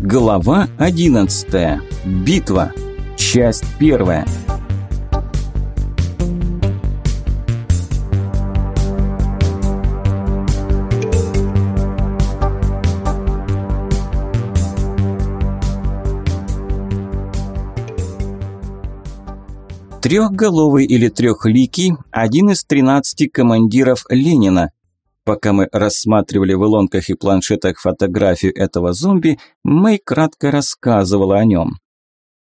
Глава 11. Битва. Часть первая. Трехголовый или трехликий – один из тринадцати командиров Ленина, Пока мы рассматривали в илонках и планшетах фотографию этого зомби, Мэй кратко рассказывала о нем.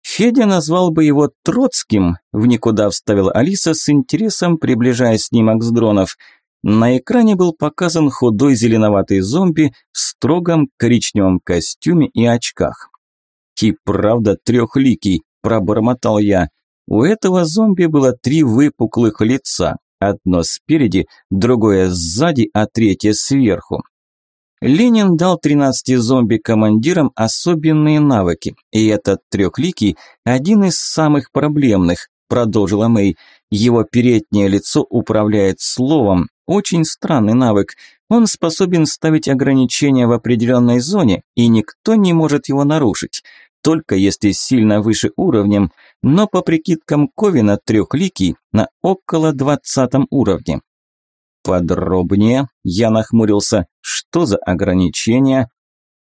Федя назвал бы его Троцким, в никуда вставила Алиса с интересом, приближая снимок с дронов. На экране был показан худой зеленоватый зомби в строгом коричневом костюме и очках. «И правда трехликий», – пробормотал я. У этого зомби было три выпуклых лица, Одно спереди, другое сзади, а третье сверху. Ленин дал 13 зомби-командирам особенные навыки, и этот трехликий – один из самых проблемных, продолжила Мэй. Его переднее лицо управляет словом, очень странный навык. Он способен ставить ограничения в определенной зоне, и никто не может его нарушить только если сильно выше уровнем, но по прикидкам Ковина трехликий на около двадцатом уровне. Подробнее, я нахмурился, что за ограничения?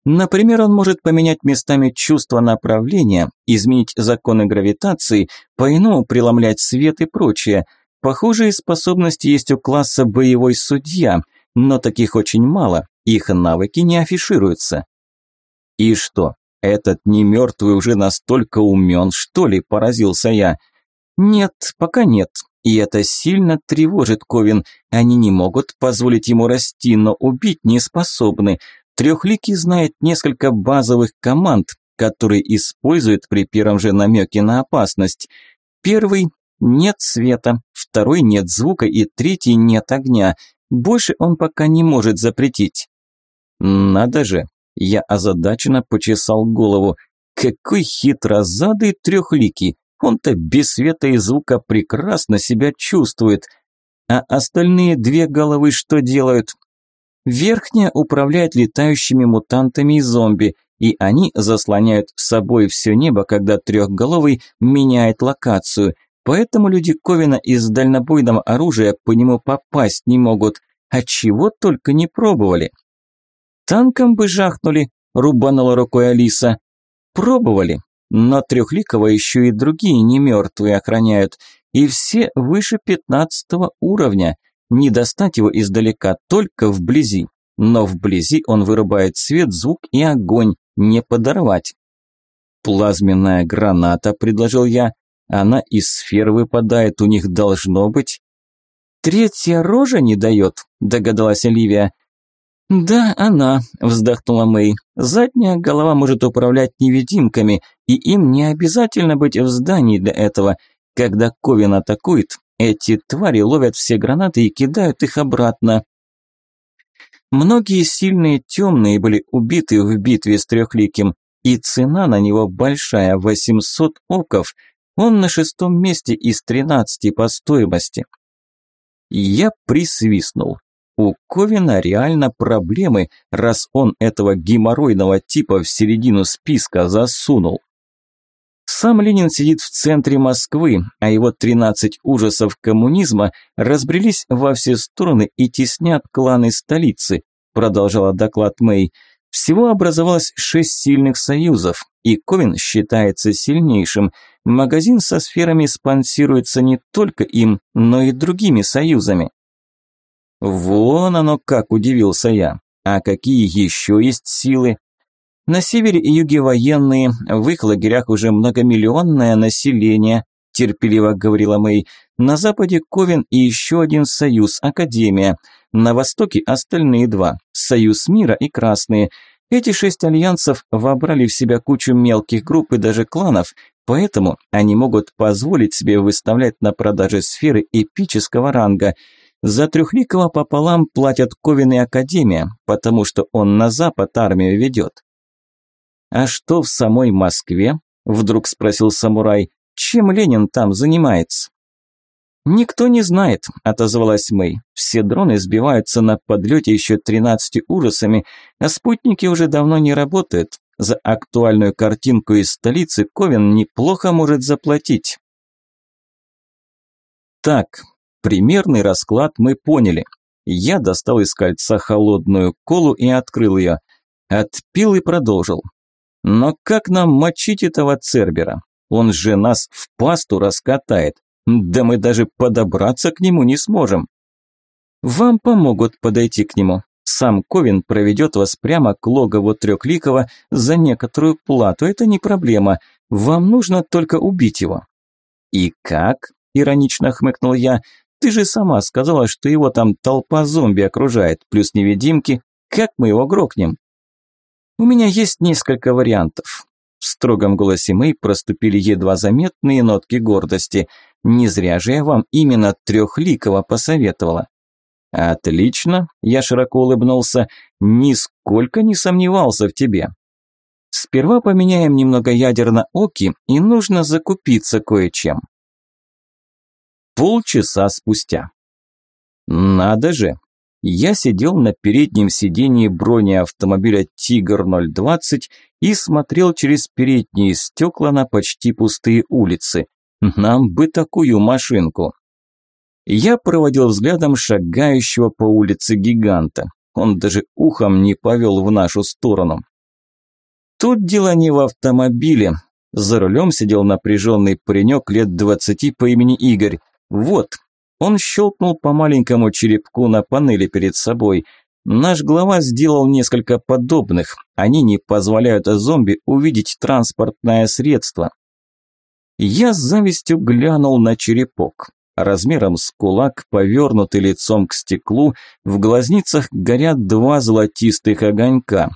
Например, он может поменять местами чувство направления, изменить законы гравитации, по-иному преломлять свет и прочее. Похожие способности есть у класса боевой судья, но таких очень мало, их навыки не афишируются. И что, этот немертвый уже настолько умен, что ли, поразился я. Нет, пока нет. И это сильно тревожит Ковин. Они не могут позволить ему расти, но убить не способны. Трехликий знает несколько базовых команд, которые использует при первом же намеке на опасность. Первый – нет света, второй – нет звука и третий – нет огня. Больше он пока не может запретить. Надо же, я озадаченно почесал голову. Какой хитрозадый трехликий! Он-то без света и звука прекрасно себя чувствует. А остальные две головы что делают? Верхняя управляет летающими мутантами и зомби, и они заслоняют собой все небо, когда трехголовый меняет локацию. Поэтому люди Ковина из дальнобойного оружия по нему попасть не могут, а чего только не пробовали. Танком бы жахнули, рубанула рукой Алиса. Пробовали, но Трехликова еще и другие не мертвые охраняют, и все выше пятнадцатого уровня. Не достать его издалека, только вблизи. Но вблизи он вырубает свет, звук и огонь, не подорвать. «Плазменная граната», – предложил я. «Она из сфер выпадает, у них должно быть». «Третья рожа не дает», – догадалась Оливия. «Да, она», – вздохнула Мэй. «Задняя голова может управлять невидимками, и им не обязательно быть в здании для этого. Когда Ковин атакует, эти твари ловят все гранаты и кидают их обратно». Многие сильные темные были убиты в битве с Трехликим, и цена на него большая – 800 оков. Он на шестом месте из 13 по стоимости. Я присвистнул. У Ковина реально проблемы, раз он этого геморройного типа в середину списка засунул. Сам Ленин сидит в центре Москвы, а его 13 ужасов коммунизма разбрелись во все стороны и теснят кланы столицы, продолжала доклад Мэй. Всего образовалось шесть сильных союзов, и Ковин считается сильнейшим. Магазин со сферами спонсируется не только им, но и другими союзами. Вон оно как, удивился я. А какие еще есть силы? На севере и юге военные, в их лагерях уже многомиллионное население, терпеливо говорила Мэй. На западе Ковен и еще один союз, Академия. На востоке остальные два, Союз мира и Красные. Эти шесть альянсов вобрали в себя кучу мелких групп и даже кланов, поэтому они могут позволить себе выставлять на продаже сферы эпического ранга – за Трехликова пополам платят Ковин и Академия, потому что он на запад армию ведет. «А что в самой Москве?» – вдруг спросил самурай. «Чем Ленин там занимается?» «Никто не знает», – отозвалась Мэй. «Все дроны сбиваются на подлете еще 13 ужасами, а спутники уже давно не работают. За актуальную картинку из столицы Ковен неплохо может заплатить. Так, примерный расклад мы поняли. Я достал из кольца холодную колу и открыл ее. Отпил и продолжил. Но как нам мочить этого Цербера? Он же нас в пасту раскатает. Да мы даже подобраться к нему не сможем. Вам помогут подойти к нему. Сам Ковин проведет вас прямо к логову Трёкликова за некоторую плату. Это не проблема. Вам нужно только убить его. И как? Иронично хмыкнул я. Ты же сама сказала, что его там толпа зомби окружает, плюс невидимки. Как мы его грохнем? У меня есть несколько вариантов. В строгом голосе Мэй проступили едва заметные нотки гордости. Не зря же я вам именно трехликого посоветовала. Отлично, я широко улыбнулся, нисколько не сомневался в тебе. Сперва поменяем немного ядер на оки, и нужно закупиться кое-чем. Полчаса спустя. Надо же, я сидел на переднем сидении бронеавтомобиля «Тигр-020» и смотрел через передние стекла на почти пустые улицы. Нам бы такую машинку. Я проводил взглядом шагающего по улице гиганта. Он даже ухом не повел в нашу сторону. Тут дело не в автомобиле. За рулем сидел напряженный паренек лет двадцати по имени Игорь. Вот, он щелкнул по маленькому черепку на панели перед собой. Наш глава сделал несколько подобных. Они не позволяют зомби увидеть транспортное средство. Я с завистью глянул на черепок. Размером с кулак, повернутый лицом к стеклу, в глазницах горят два золотистых огонька.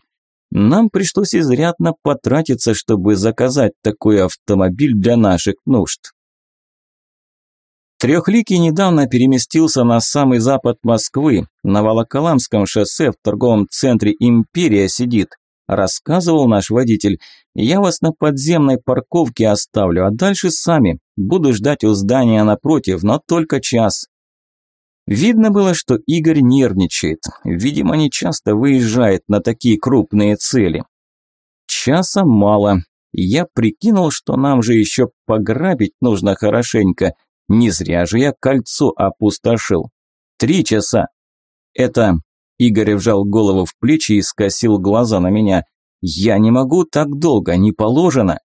Нам пришлось изрядно потратиться, чтобы заказать такой автомобиль для наших нужд. Трехликий недавно переместился на самый запад Москвы, на Волоколамском шоссе в торговом центре «Империя» сидит. Рассказывал наш водитель. Я вас на подземной парковке оставлю, а дальше сами. Буду ждать у здания напротив, но только час. Видно было, что Игорь нервничает. Видимо, не часто выезжает на такие крупные цели. Часа мало. Я прикинул, что нам же еще пограбить нужно хорошенько. Не зря же я кольцо опустошил. Три часа. Это... Игорь вжал голову в плечи и скосил глаза на меня. Я не могу так долго, не положено.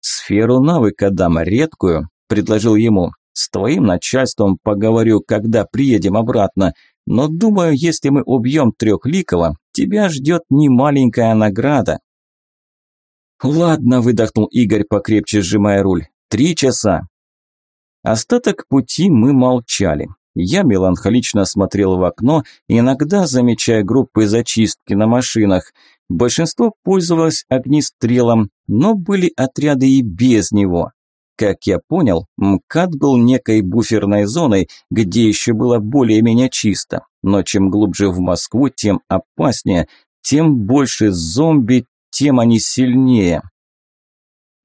Сферу навыка дам редкую, предложил ему. С твоим начальством поговорю, когда приедем обратно. Но думаю, если мы убьем трехликого, тебя ждет немаленькая награда. Ладно, выдохнул Игорь, покрепче сжимая руль. Три часа. Остаток пути мы молчали. Я меланхолично смотрел в окно, иногда замечая группы зачистки на машинах. Большинство пользовалось огнестрелом, но были отряды и без него. Как я понял, МКАД был некой буферной зоной, где еще было более-менее чисто. Но чем глубже в Москву, тем опаснее, тем больше зомби, тем они сильнее.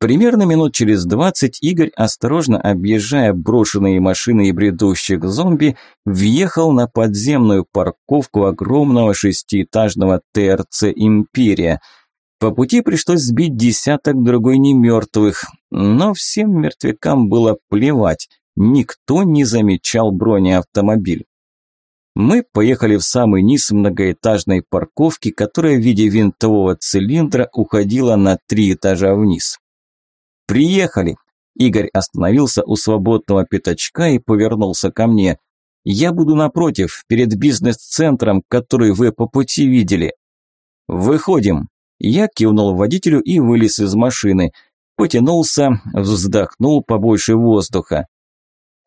Примерно минут через двадцать Игорь, осторожно объезжая брошенные машины и бредущих зомби, въехал на подземную парковку огромного шестиэтажного ТРЦ «Империя». По пути пришлось сбить десяток другой немертвых, но всем мертвякам было плевать, никто не замечал бронеавтомобиль. Мы поехали в самый низ многоэтажной парковки, которая в виде винтового цилиндра уходила на три этажа вниз. «Приехали!» Игорь остановился у свободного пятачка и повернулся ко мне. «Я буду напротив, перед бизнес-центром, который вы по пути видели». «Выходим!» Я кивнул водителю и вылез из машины. Потянулся, вздохнул побольше воздуха.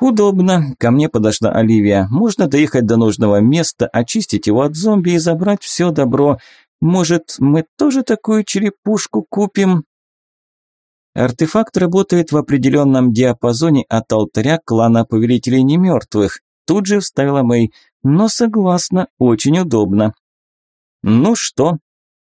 «Удобно. Ко мне подошла Оливия. Можно доехать до нужного места, очистить его от зомби и забрать все добро. Может, мы тоже такую черепушку купим?» Артефакт работает в определенном диапазоне от алтаря клана Повелителей Немертвых. Тут же вставила Мэй. Но согласна, очень удобно. Ну что?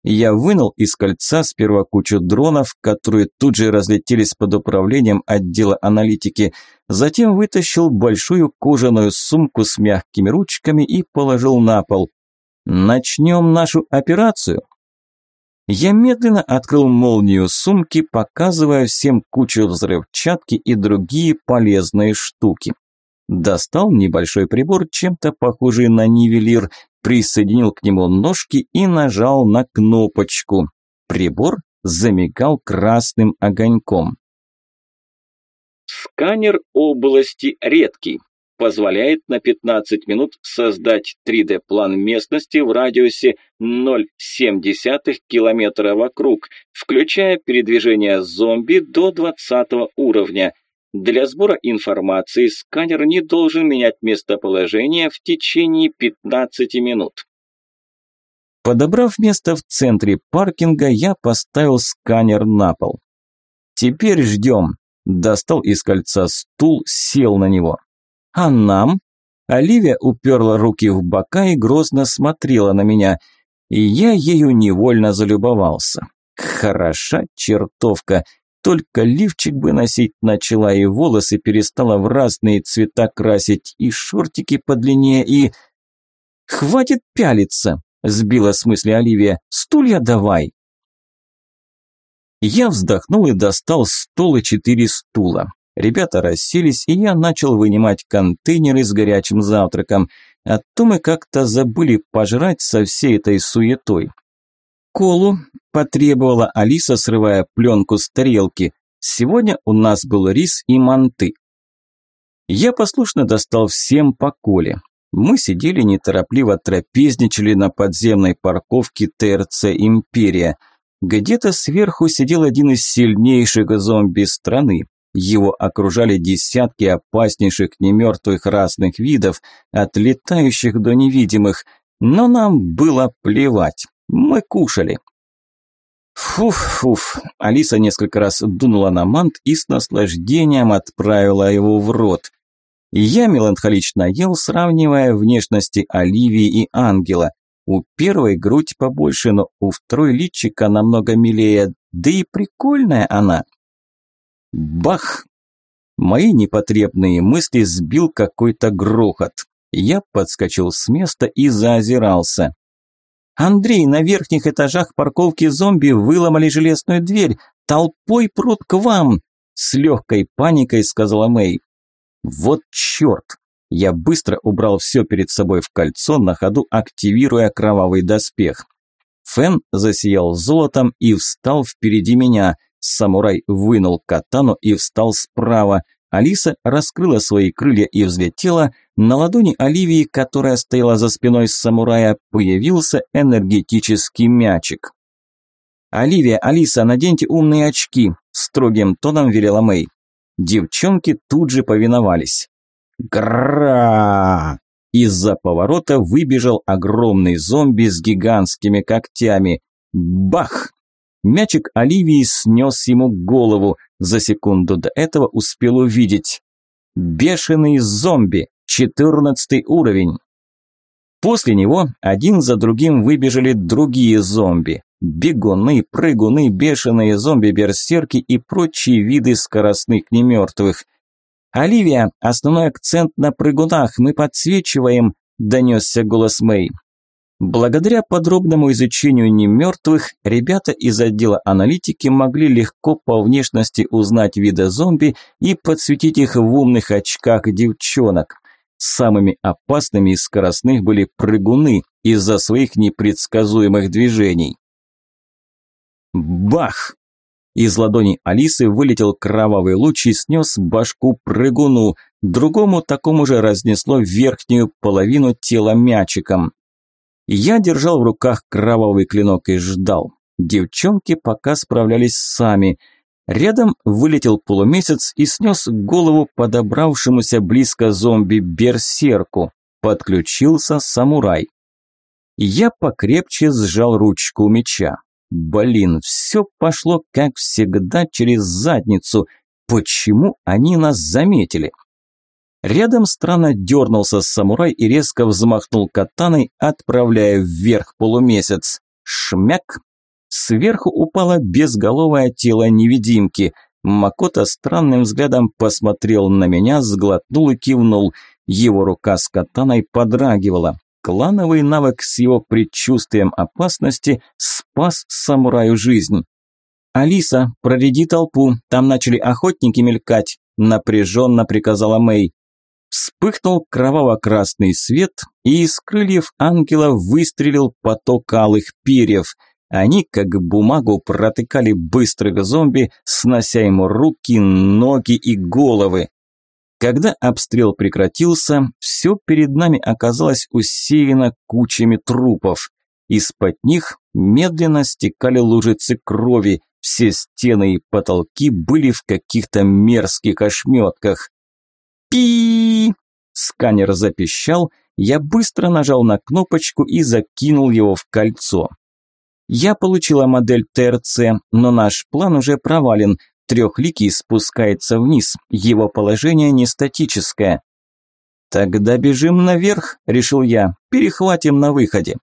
Я вынул из кольца сперва кучу дронов, которые тут же разлетелись под управлением отдела аналитики. Затем вытащил большую кожаную сумку с мягкими ручками и положил на пол. Начнем нашу операцию. Я медленно открыл молнию сумки, показывая всем кучу взрывчатки и другие полезные штуки. Достал небольшой прибор, чем-то похожий на нивелир, присоединил к нему ножки и нажал на кнопочку. Прибор замигал красным огоньком. Сканер области редкий. Позволяет на 15 минут создать 3D-план местности в радиусе 0,7 километра вокруг, включая передвижение зомби до 20 уровня. Для сбора информации сканер не должен менять местоположение в течение 15 минут. Подобрав место в центре паркинга, я поставил сканер на пол. Теперь ждем. Достал из кольца стул, сел на него. А нам? Оливия уперла руки в бока и грозно смотрела на меня, и я ею невольно залюбовался. Хороша чертовка, только лифчик бы носить начала, и волосы перестала в разные цвета красить, и шортики подлиннее, и... «Хватит пялиться!» – сбила с мысли Оливия. «Стулья давай!» Я вздохнул и достал стол и четыре стула. Ребята расселись, и я начал вынимать контейнеры с горячим завтраком. А то мы как-то забыли пожрать со всей этой суетой. «Колу», – потребовала Алиса, срывая пленку с тарелки. «Сегодня у нас был рис и манты». Я послушно достал всем по коле. Мы сидели неторопливо трапезничали на подземной парковке ТРЦ «Империя». Где-то сверху сидел один из сильнейших зомби страны. Его окружали десятки опаснейших немертвых разных видов, от летающих до невидимых. Но нам было плевать. Мы кушали. Фуф-фуф. Алиса несколько раз дунула на мант и с наслаждением отправила его в рот. Я меланхолично ел, сравнивая внешности Оливии и Ангела. У первой грудь побольше, но у второй личика намного милее, да и прикольная она. Бах! Мои непотребные мысли сбил какой-то грохот. Я подскочил с места и заозирался. «Андрей, на верхних этажах парковки зомби выломали железную дверь. Толпой прут к вам!» С легкой паникой сказала Мэй. Вот черт! Я быстро убрал все перед собой в кольцо, на ходу активируя кровавый доспех. Фен засиял золотом и встал впереди меня. Самурай вынул катану и встал справа. Алиса раскрыла свои крылья и взлетела. На ладони Оливии, которая стояла за спиной самурая, появился энергетический мячик. «Оливия, Алиса, наденьте умные очки», – строгим тоном велела Мэй. Девчонки тут же повиновались. Гра! Из-за поворота выбежал огромный зомби с гигантскими когтями. Бах! Мячик Оливии снес ему голову. За секунду до этого успел увидеть. Бешеный зомби, четырнадцатый уровень. После него один за другим выбежали другие зомби. Бегуны, прыгуны, бешеные зомби-берсерки и прочие виды скоростных немертвых. «Оливия, основной акцент на прыгунах, мы подсвечиваем», – донесся голос Мэй. Благодаря подробному изучению немертвых, ребята из отдела аналитики могли легко по внешности узнать виды зомби и подсветить их в умных очках девчонок. Самыми опасными из скоростных были прыгуны из-за своих непредсказуемых движений. Бах! Из ладони Алисы вылетел кровавый луч и снес башку прыгуну, другому такому же разнесло верхнюю половину тела мячиком. Я держал в руках кровавый клинок и ждал. Девчонки пока справлялись сами. Рядом вылетел полумесяц и снес голову подобравшемуся близко зомби-берсерку. Подключился самурай. Я покрепче сжал ручку меча. Блин, все пошло, как всегда, через задницу. Почему они нас заметили? Рядом странно дернулся самурай и резко взмахнул катаной, отправляя вверх полумесяц. Шмяк! Сверху упало безголовое тело невидимки. Макота странным взглядом посмотрел на меня, сглотнул и кивнул. Его рука с катаной подрагивала. Клановый навык с его предчувствием опасности спас самураю жизнь. «Алиса, проряди толпу, там начали охотники мелькать», – напряженно приказала Мэй. Вспыхнул кроваво-красный свет, и из крыльев ангела выстрелил поток алых перьев. Они, как бумагу, протыкали быстрых зомби, снося ему руки, ноги и головы. Когда обстрел прекратился, все перед нами оказалось усеяно кучами трупов. Из-под них медленно стекали лужицы крови, все стены и потолки были в каких-то мерзких ошметках. Пи Сканер запищал, я быстро нажал на кнопочку и закинул его в кольцо. Я получила модель ТРЦ, но наш план уже провален, Трехликий спускается вниз, его положение не статическое. «Тогда бежим наверх», – решил я, – «перехватим на выходе».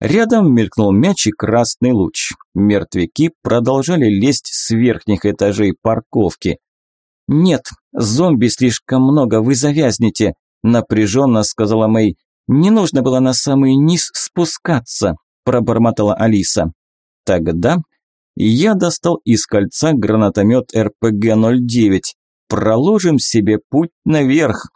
Рядом мелькнул мяч и красный луч. Мертвяки продолжали лезть с верхних этажей парковки. «Нет, зомби слишком много, вы завязнете», – напряженно сказала Мэй. «Не нужно было на самый низ спускаться», – пробормотала Алиса. «Тогда я достал из кольца гранатомет РПГ-09. Проложим себе путь наверх.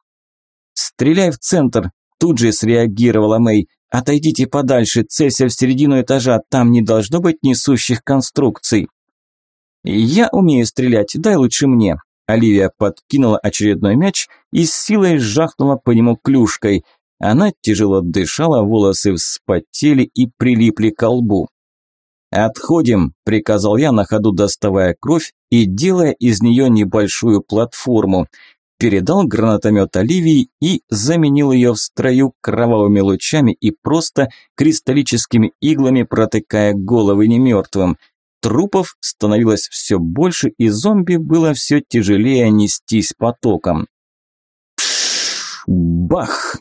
«Стреляй в центр!» – тут же среагировала Мэй. «Отойдите подальше, целься в середину этажа, там не должно быть несущих конструкций». «Я умею стрелять, дай лучше мне». Оливия подкинула очередной мяч и с силой сжахнула по нему клюшкой. Она тяжело дышала, волосы вспотели и прилипли к лбу. «Отходим», – приказал я на ходу, доставая кровь и делая из нее небольшую платформу. Передал гранатомет Оливии и заменил ее в строю кровавыми лучами и просто кристаллическими иглами протыкая головы немертвым. Трупов становилось все больше, и зомби было все тяжелее нестись потоком. Бах!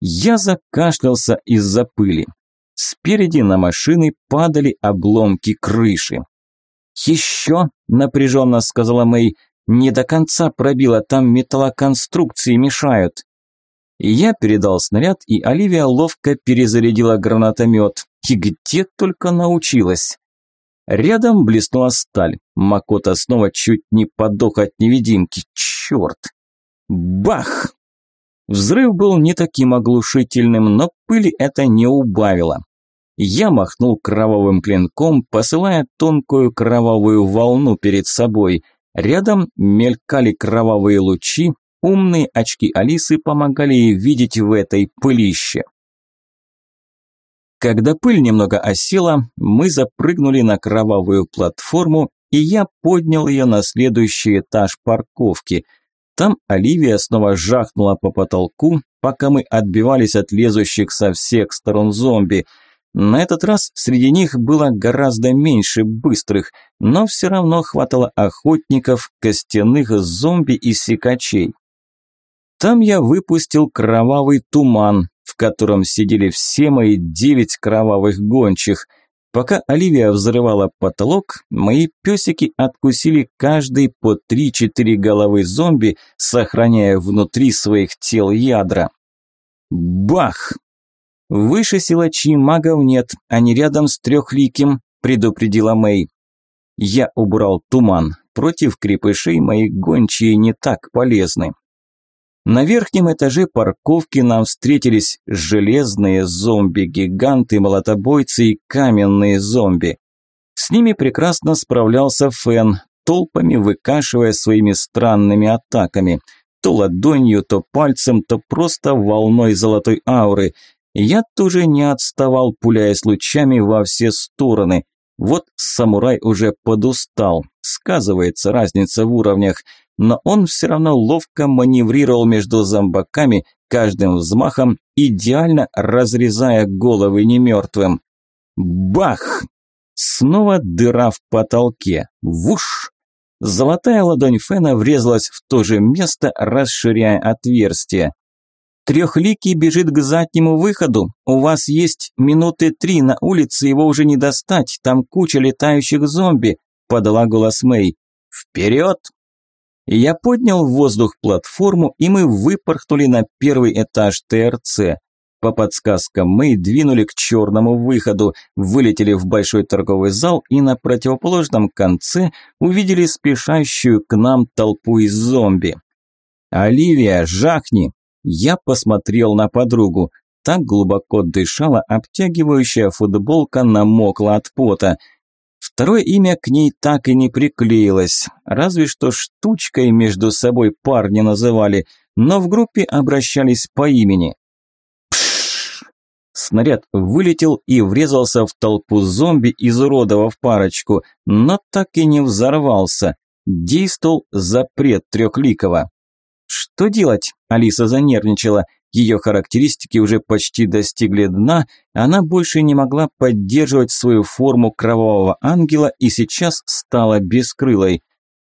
Я закашлялся из-за пыли. Спереди на машины падали обломки крыши. «Еще?» – напряженно сказала Мэй. «Не до конца пробила, там металлоконструкции мешают». Я передал снаряд, и Оливия ловко перезарядила гранатомет. И где только научилась. Рядом блеснула сталь. Макота снова чуть не подох от невидимки. Черт! Бах! Взрыв был не таким оглушительным, но пыли это не убавило. Я махнул кровавым клинком, посылая тонкую кровавую волну перед собой. Рядом мелькали кровавые лучи, умные очки Алисы помогали ей видеть в этой пылище. Когда пыль немного осела, мы запрыгнули на кровавую платформу, и я поднял ее на следующий этаж парковки – там Оливия снова жахнула по потолку, пока мы отбивались от лезущих со всех сторон зомби. На этот раз среди них было гораздо меньше быстрых, но все равно хватало охотников, костяных зомби и секачей. Там я выпустил кровавый туман, в котором сидели все мои девять кровавых гончих – Пока Оливия взрывала потолок, мои песики откусили каждый по 3-4 головы зомби, сохраняя внутри своих тел ядра. Бах! Выше силачи магов нет, они рядом с трехликим, предупредила Мэй. Я убрал туман. Против крепышей мои гончие не так полезны. На верхнем этаже парковки нам встретились железные зомби-гиганты, молотобойцы и каменные зомби. С ними прекрасно справлялся Фен, толпами выкашивая своими странными атаками. То ладонью, то пальцем, то просто волной золотой ауры. Я тоже не отставал, пуляясь лучами во все стороны. Вот самурай уже подустал. Сказывается разница в уровнях – но он все равно ловко маневрировал между зомбаками, каждым взмахом идеально разрезая головы немертвым. Бах! Снова дыра в потолке. Вуш! Золотая ладонь Фена врезалась в то же место, расширяя отверстие. Трехликий бежит к заднему выходу. У вас есть минуты три, на улице его уже не достать, там куча летающих зомби», – подала голос Мэй. «Вперед!» Я поднял в воздух платформу, и мы выпорхнули на первый этаж ТРЦ. по подсказкам мы двинули к черному выходу, вылетели в большой торговый зал и на противоположном конце увидели спешащую к нам толпу из зомби. «Оливия, жахни!» Я посмотрел на подругу. Так глубоко дышала, обтягивающая футболка намокла от пота. Второе имя к ней так и не приклеилось, разве что штучкой между собой парни называли, но в группе обращались по имени. Пшш! Снаряд вылетел и врезался в толпу зомби, изуродовав парочку, но так и не взорвался. Действовал запрет трехликого. Что делать? Алиса занервничала. Ее характеристики уже почти достигли дна, она больше не могла поддерживать свою форму кровавого ангела и сейчас стала бескрылой.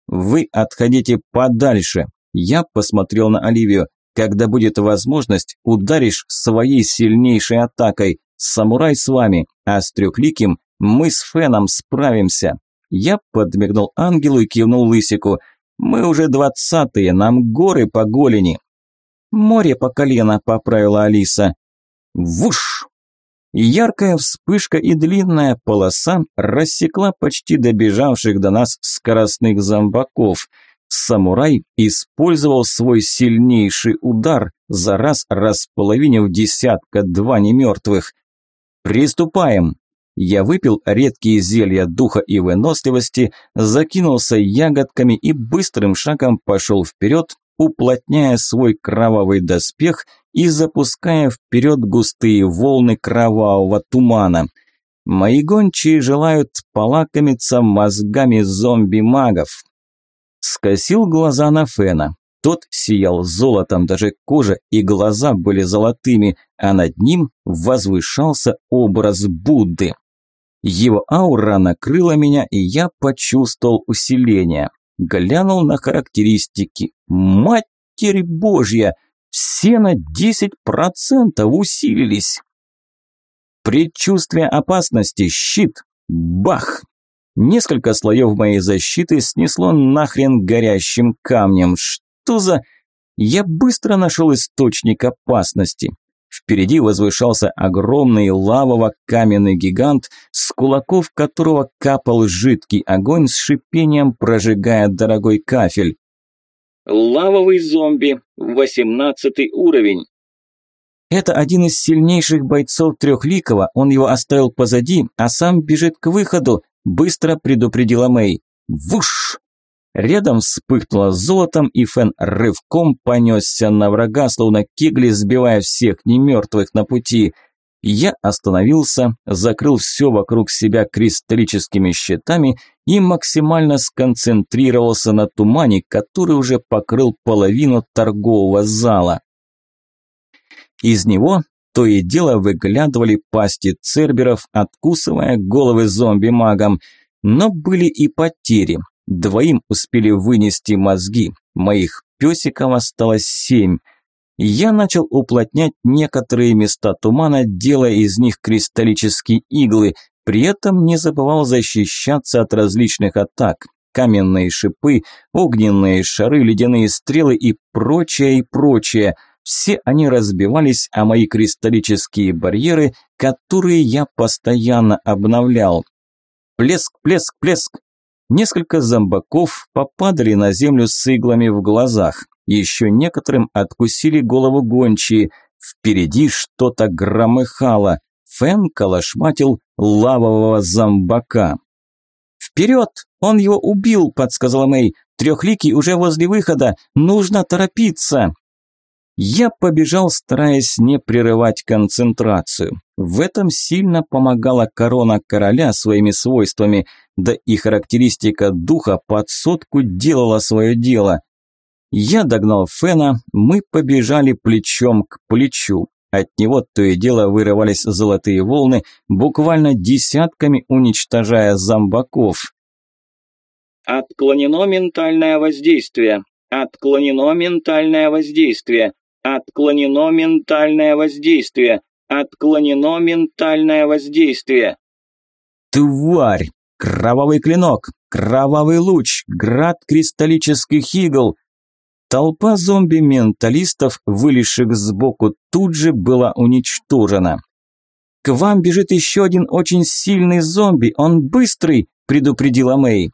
«Вы отходите подальше», – я посмотрел на Оливию. «Когда будет возможность, ударишь своей сильнейшей атакой. Самурай с вами, а с трехликим мы с Феном справимся». Я подмигнул ангелу и кивнул лысику. «Мы уже двадцатые, нам горы по голени». «Море по колено», – поправила Алиса. Вуш! Яркая вспышка и длинная полоса рассекла почти добежавших до нас скоростных зомбаков. Самурай использовал свой сильнейший удар, за раз располовинив десятка-два немертвых. «Приступаем!» Я выпил редкие зелья духа и выносливости, закинулся ягодками и быстрым шагом пошел вперед, уплотняя свой кровавый доспех и запуская вперед густые волны кровавого тумана. Мои гончие желают полакомиться мозгами зомби-магов. Скосил глаза на Фена. Тот сиял золотом, даже кожа и глаза были золотыми, а над ним возвышался образ Будды. Его аура накрыла меня, и я почувствовал усиление. Глянул на характеристики. Матерь Божья! Все на 10% усилились. Предчувствие опасности, щит. Бах! Несколько слоев моей защиты снесло нахрен горящим камнем. Что за... Я быстро нашел источник опасности. Впереди возвышался огромный лавово-каменный гигант, с кулаков которого капал жидкий огонь с шипением, прожигая дорогой кафель. Лавовый зомби, восемнадцатый уровень. Это один из сильнейших бойцов Трехликова, он его оставил позади, а сам бежит к выходу, быстро предупредила Мэй. Вуш! Рядом вспыхнуло золотом, и Фен рывком понесся на врага, словно кегли, сбивая всех немертвых на пути. Я остановился, закрыл все вокруг себя кристаллическими щитами и максимально сконцентрировался на тумане, который уже покрыл половину торгового зала. Из него то и дело выглядывали пасти церберов, откусывая головы зомби-магам. Но были и потери. Двоим успели вынести мозги, моих песиков осталось семь. Я начал уплотнять некоторые места тумана, делая из них кристаллические иглы, при этом не забывал защищаться от различных атак. Каменные шипы, огненные шары, ледяные стрелы и прочее, и прочее. Все они разбивались о мои кристаллические барьеры, которые я постоянно обновлял. Плеск, плеск, плеск. Несколько зомбаков попадали на землю с иглами в глазах. Еще некоторым откусили голову гончие. Впереди что-то громыхало. Фэн калашматил лавового зомбака. «Вперед! Он его убил!» – подсказала Мэй. «Трехликий уже возле выхода! Нужно торопиться!» Я побежал, стараясь не прерывать концентрацию. В этом сильно помогала корона короля своими свойствами, да и характеристика духа под сотку делала свое дело. Я догнал Фена, мы побежали плечом к плечу. От него то и дело вырывались золотые волны, буквально десятками уничтожая зомбаков. Отклонено ментальное воздействие. Отклонено ментальное воздействие. Отклонено ментальное воздействие. Отклонено ментальное воздействие. Тварь! Кровавый клинок! Кровавый луч! Град кристаллических игл! Толпа зомби-менталистов, вылезших сбоку, тут же была уничтожена. «К вам бежит еще один очень сильный зомби, он быстрый», – предупредила Мэй.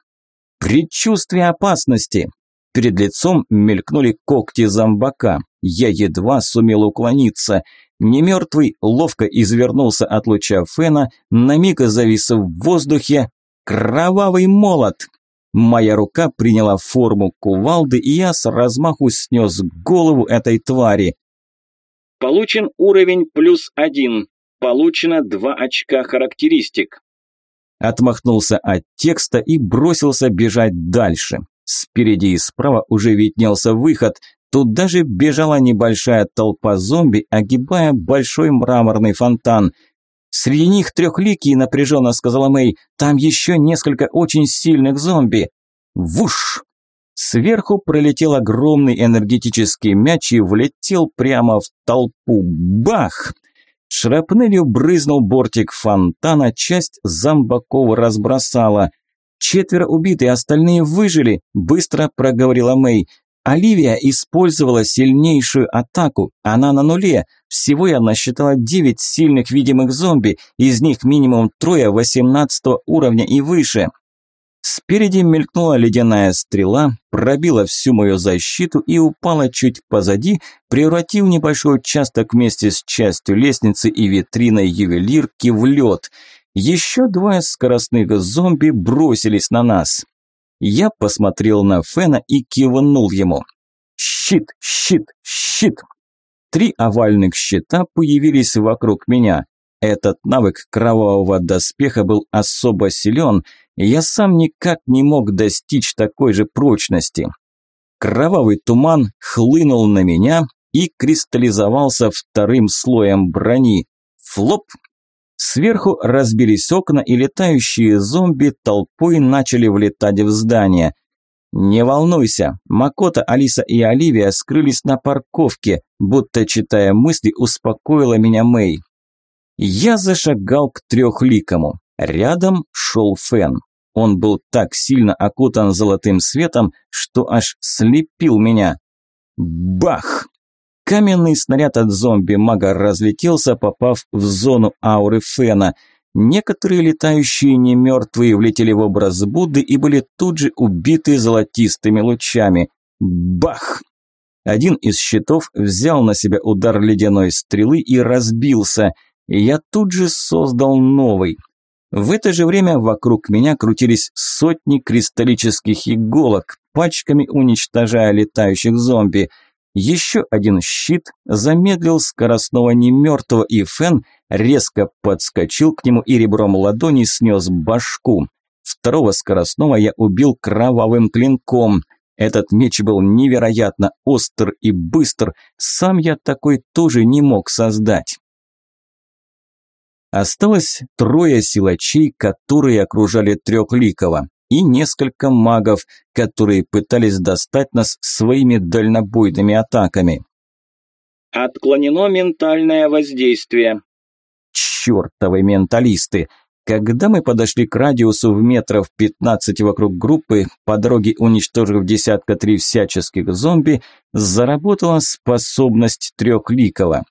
«Предчувствие опасности». Перед лицом мелькнули когти зомбака. Я едва сумел уклониться. Немертвый ловко извернулся от луча фена, на миг завис в воздухе. Кровавый молот! Моя рука приняла форму кувалды, и я с размаху снес голову этой твари. Получен уровень плюс один. Получено два очка характеристик. Отмахнулся от текста и бросился бежать дальше. Спереди и справа уже виднелся выход. Тут даже бежала небольшая толпа зомби, огибая большой мраморный фонтан. «Среди них трехликие», – напряженно сказала Мэй. «Там еще несколько очень сильных зомби». Вуш! Сверху пролетел огромный энергетический мяч и влетел прямо в толпу. Бах! Шрапнелью брызнул бортик фонтана, часть зомбаков разбросала. «Четверо убиты, остальные выжили», – быстро проговорила Мэй. Оливия использовала сильнейшую атаку. Она на нуле. Всего я насчитала девять сильных видимых зомби, из них минимум трое 18 уровня и выше. Спереди мелькнула ледяная стрела, пробила всю мою защиту и упала чуть позади, превратив небольшой участок вместе с частью лестницы и витриной ювелирки в лед. Еще двое скоростных зомби бросились на нас. Я посмотрел на Фена и кивнул ему. «Щит! Щит! Щит!» Три овальных щита появились вокруг меня. Этот навык кровавого доспеха был особо силен, и я сам никак не мог достичь такой же прочности. Кровавый туман хлынул на меня и кристаллизовался вторым слоем брони. Флоп! Сверху разбились окна, и летающие зомби толпой начали влетать в здание. «Не волнуйся, Макота, Алиса и Оливия скрылись на парковке», будто читая мысли, успокоила меня Мэй. Я зашагал к трехликому. Рядом шел Фен. Он был так сильно окутан золотым светом, что аж слепил меня. Бах! Каменный снаряд от зомби-мага разлетелся, попав в зону ауры Фена. Некоторые летающие немертвые влетели в образ Будды и были тут же убиты золотистыми лучами. Бах! Один из щитов взял на себя удар ледяной стрелы и разбился – я тут же создал новый. В это же время вокруг меня крутились сотни кристаллических иголок, пачками уничтожая летающих зомби. Еще один щит замедлил скоростного немертвого, и Фен резко подскочил к нему и ребром ладони снес башку. Второго скоростного я убил кровавым клинком. Этот меч был невероятно остр и быстр, сам я такой тоже не мог создать. Осталось трое силачей, которые окружали Трехликова, и несколько магов, которые пытались достать нас своими дальнобойными атаками. Отклонено ментальное воздействие. Чёртовы менталисты! Когда мы подошли к радиусу в метров 15 вокруг группы, по дороге уничтожив десятка три всяческих зомби, заработала способность Трехликова.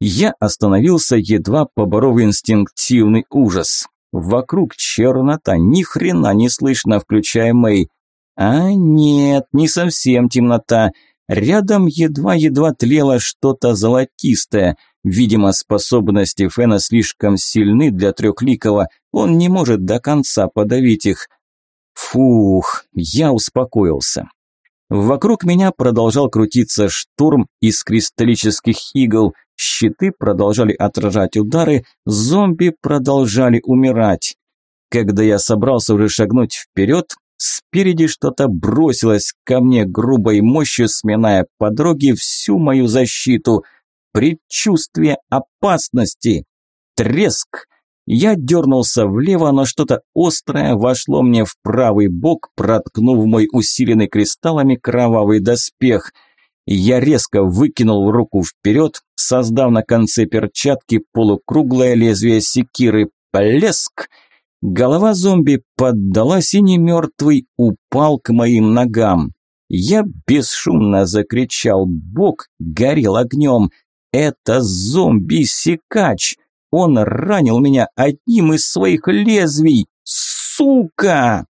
Я остановился, едва поборов инстинктивный ужас. Вокруг чернота, ни хрена не слышно, включая Мэй. А нет, не совсем темнота. Рядом едва-едва тлело что-то золотистое. Видимо, способности Фена слишком сильны для трехликого, он не может до конца подавить их. Фух, я успокоился. Вокруг меня продолжал крутиться шторм из кристаллических игл, щиты продолжали отражать удары, зомби продолжали умирать. Когда я собрался уже шагнуть вперед, спереди что-то бросилось ко мне грубой мощью, сминая дороге всю мою защиту. Предчувствие опасности. Треск. Я дернулся влево, но что-то острое вошло мне в правый бок, проткнув мой усиленный кристаллами кровавый доспех. Я резко выкинул руку вперед, создав на конце перчатки полукруглое лезвие секиры. Плеск! Голова зомби поддалась, и немертвый упал к моим ногам. Я бесшумно закричал, бок горел огнем. Это зомби-секач! Он ранил меня одним из своих лезвий! Сука!